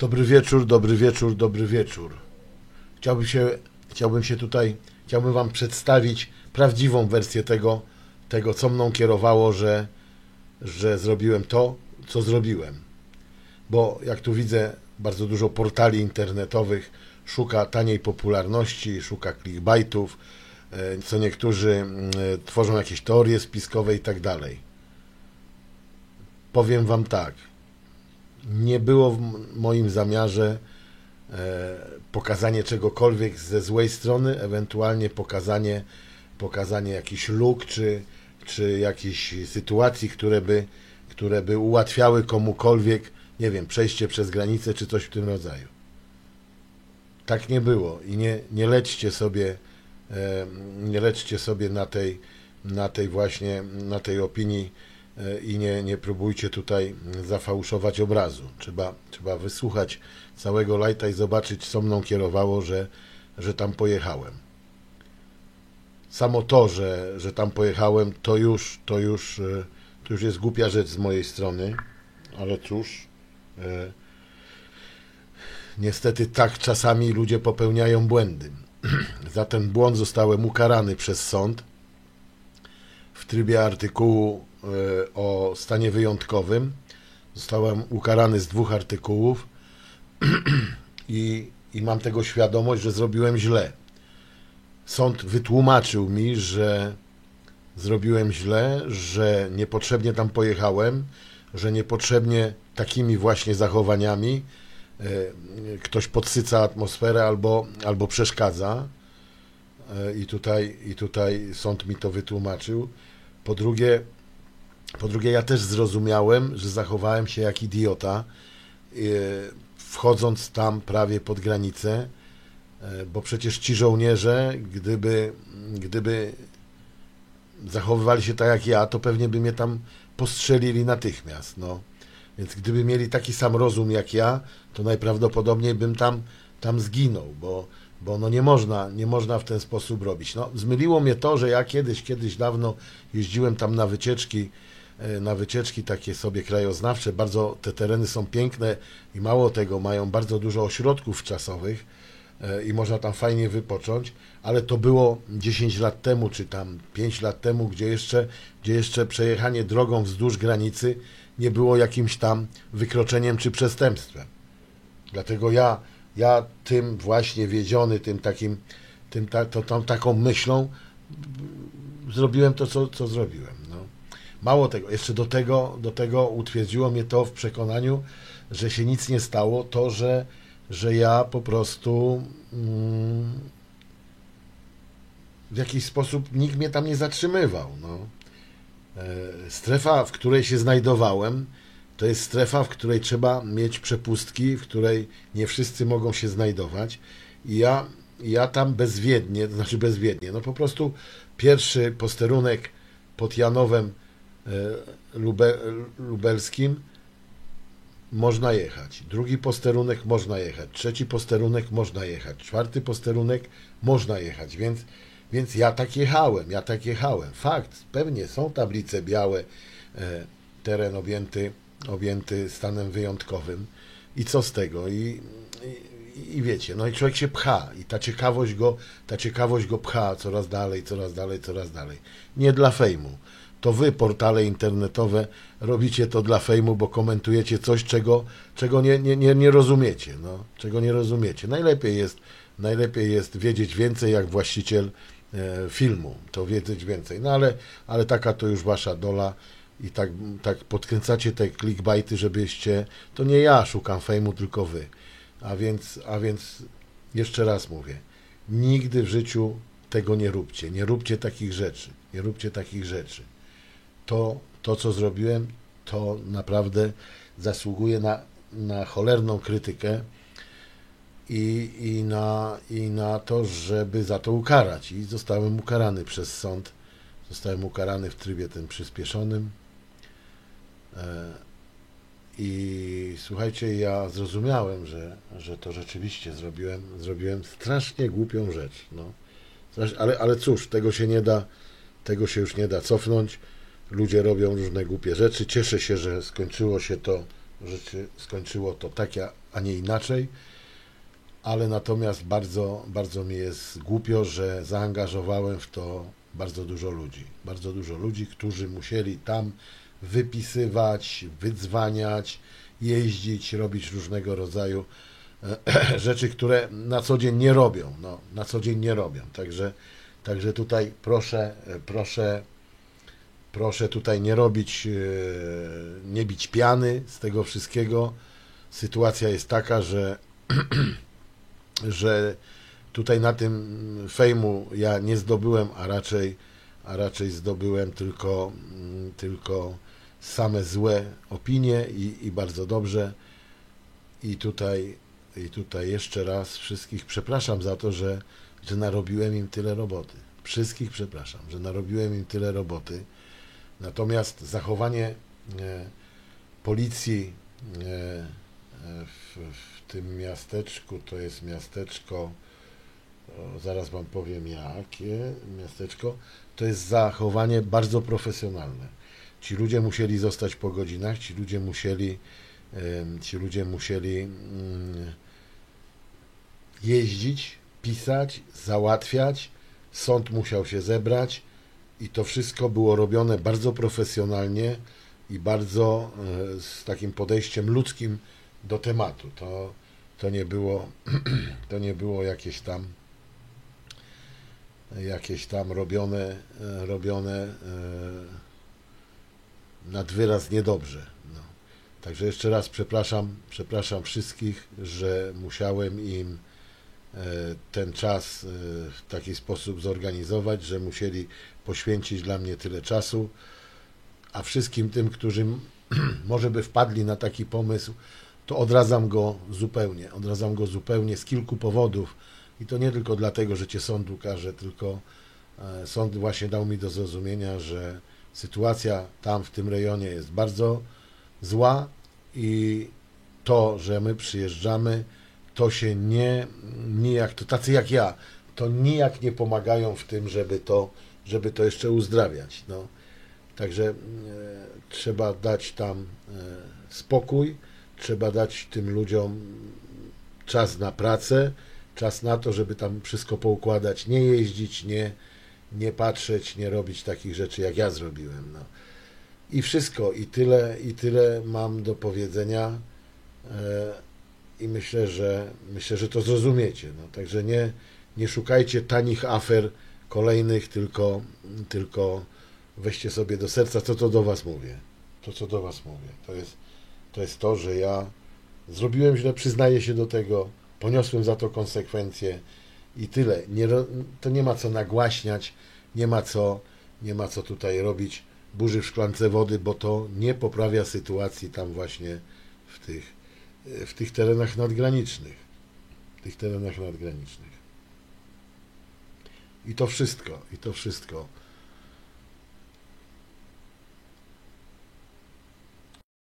Dobry wieczór, dobry wieczór, dobry wieczór. Chciałbym się, chciałbym się tutaj, chciałbym Wam przedstawić prawdziwą wersję tego, tego co mną kierowało, że, że zrobiłem to, co zrobiłem. Bo jak tu widzę, bardzo dużo portali internetowych szuka taniej popularności, szuka clickbaitów, e, co niektórzy tworzą jakieś teorie spiskowe i tak dalej. Powiem Wam tak, nie było w moim zamiarze e, pokazanie czegokolwiek ze złej strony, ewentualnie pokazanie, pokazanie jakichś luk czy, czy jakichś sytuacji, które by, które by ułatwiały komukolwiek, nie wiem, przejście przez granicę czy coś w tym rodzaju. Tak nie było i nie, nie lećcie sobie, e, nie lećcie sobie na tej, na tej właśnie, na tej opinii i nie, nie próbujcie tutaj zafałszować obrazu. Trzeba, trzeba wysłuchać całego lajta i zobaczyć, co mną kierowało, że, że tam pojechałem. Samo to, że, że tam pojechałem, to już, to, już, e, to już jest głupia rzecz z mojej strony, ale cóż, e, niestety tak czasami ludzie popełniają błędy. Za ten błąd zostałem ukarany przez sąd w trybie artykułu e, o stanie wyjątkowym. Zostałem ukarany z dwóch artykułów i, i mam tego świadomość, że zrobiłem źle. Sąd wytłumaczył mi, że zrobiłem źle, że niepotrzebnie tam pojechałem, że niepotrzebnie takimi właśnie zachowaniami e, ktoś podsyca atmosferę albo, albo przeszkadza. E, I tutaj, I tutaj sąd mi to wytłumaczył. Po drugie, po drugie, ja też zrozumiałem, że zachowałem się jak idiota, e, wchodząc tam prawie pod granicę, e, bo przecież ci żołnierze, gdyby, gdyby zachowywali się tak jak ja, to pewnie by mnie tam postrzelili natychmiast. No. Więc gdyby mieli taki sam rozum jak ja, to najprawdopodobniej bym tam, tam zginął, bo bo no nie można, nie można w ten sposób robić. No, zmyliło mnie to, że ja kiedyś, kiedyś dawno jeździłem tam na wycieczki, na wycieczki takie sobie krajoznawcze. Bardzo te tereny są piękne i mało tego, mają bardzo dużo ośrodków czasowych e, i można tam fajnie wypocząć, ale to było 10 lat temu, czy tam 5 lat temu, gdzie jeszcze, gdzie jeszcze przejechanie drogą wzdłuż granicy nie było jakimś tam wykroczeniem czy przestępstwem. Dlatego ja ja tym właśnie wiedziony, tym takim, tym ta, to, tą taką myślą zrobiłem to, co, co zrobiłem. Mało tego, jeszcze do tego, do tego utwierdziło mnie to w przekonaniu, że się nic nie stało, to, że, że ja po prostu mm, w jakiś sposób nikt mnie tam nie zatrzymywał. No. E, strefa, w której się znajdowałem, to jest strefa, w której trzeba mieć przepustki, w której nie wszyscy mogą się znajdować. I ja, ja tam bezwiednie, to znaczy bezwiednie, no po prostu pierwszy posterunek pod Janowem Lube, Lubelskim można jechać. Drugi posterunek można jechać. Trzeci posterunek można jechać. Czwarty posterunek można jechać. Więc, więc ja tak jechałem. Ja tak jechałem. Fakt, pewnie są tablice białe, e, teren objęty objęty stanem wyjątkowym. I co z tego? I, i, I, wiecie, no i człowiek się pcha i ta ciekawość go, ta ciekawość go pcha coraz dalej, coraz dalej, coraz dalej. Nie dla fejmu. To wy, portale internetowe, robicie to dla fejmu, bo komentujecie coś, czego, czego nie, nie, nie, nie rozumiecie. No, czego nie rozumiecie. Najlepiej jest, najlepiej jest wiedzieć więcej jak właściciel e, filmu, to wiedzieć więcej. No ale, ale taka to już wasza dola i tak, tak podkręcacie te clickbaity, żebyście, to nie ja szukam fejmu, tylko wy. A więc, a więc jeszcze raz mówię, nigdy w życiu tego nie róbcie, nie róbcie takich rzeczy, nie róbcie takich rzeczy. To, to co zrobiłem, to naprawdę zasługuje na, na cholerną krytykę i, i, na, i na to, żeby za to ukarać. I zostałem ukarany przez sąd. Zostałem ukarany w trybie tym przyspieszonym. E, I słuchajcie, ja zrozumiałem, że, że to rzeczywiście zrobiłem, zrobiłem strasznie głupią rzecz. No. Ale, ale cóż, tego się nie da, tego się już nie da cofnąć. Ludzie robią różne głupie rzeczy. Cieszę się, że skończyło się to że się skończyło to tak, a nie inaczej, ale natomiast bardzo, bardzo mi jest głupio, że zaangażowałem w to bardzo dużo ludzi. Bardzo dużo ludzi, którzy musieli tam wypisywać, wydzwaniać, jeździć, robić różnego rodzaju e, rzeczy, które na co dzień nie robią. No, na co dzień nie robią. Także, także tutaj proszę, e, proszę, proszę tutaj nie robić, e, nie bić piany z tego wszystkiego. Sytuacja jest taka, że, że tutaj na tym fejmu ja nie zdobyłem, a raczej, a raczej zdobyłem tylko, mm, tylko same złe opinie i, i bardzo dobrze. I tutaj, I tutaj jeszcze raz wszystkich przepraszam za to, że, że narobiłem im tyle roboty. Wszystkich przepraszam, że narobiłem im tyle roboty. Natomiast zachowanie e, policji e, w, w tym miasteczku, to jest miasteczko, zaraz Wam powiem jakie miasteczko, to jest zachowanie bardzo profesjonalne. Ci ludzie musieli zostać po godzinach, ci ludzie musieli, ci ludzie musieli mm, jeździć, pisać, załatwiać, sąd musiał się zebrać i to wszystko było robione bardzo profesjonalnie i bardzo e, z takim podejściem ludzkim do tematu. To, to nie było to nie było jakieś tam jakieś tam robione e, robione e, nad wyraz niedobrze. No. Także jeszcze raz przepraszam, przepraszam wszystkich, że musiałem im ten czas e, w taki sposób zorganizować, że musieli poświęcić dla mnie tyle czasu, a wszystkim tym, którzy może by wpadli na taki pomysł, to odradzam go zupełnie. Odradzam go zupełnie z kilku powodów. I to nie tylko dlatego, że cię sąd ukaże, tylko e, sąd właśnie dał mi do zrozumienia, że sytuacja tam w tym rejonie jest bardzo zła i to, że my przyjeżdżamy, to się nie, nijak, to tacy jak ja, to nijak nie pomagają w tym, żeby to, żeby to jeszcze uzdrawiać. No. Także e, trzeba dać tam e, spokój, trzeba dać tym ludziom czas na pracę, czas na to, żeby tam wszystko poukładać, nie jeździć, nie, nie patrzeć, nie robić takich rzeczy, jak ja zrobiłem. No. I wszystko, i tyle, i tyle mam do powiedzenia. E, I myślę, że myślę, że to zrozumiecie. No. Także nie, nie szukajcie tanich afer kolejnych, tylko, tylko weźcie sobie do serca, co to do was mówię. To, co do was mówię. To jest to, jest to że ja zrobiłem źle, przyznaję się do tego, poniosłem za to konsekwencje i tyle. Nie, to nie ma co nagłaśniać, nie ma co, nie ma co tutaj robić burzy w szklance wody, bo to nie poprawia sytuacji tam właśnie w tych, w tych terenach nadgranicznych. W tych terenach nadgranicznych. I to wszystko, i to wszystko.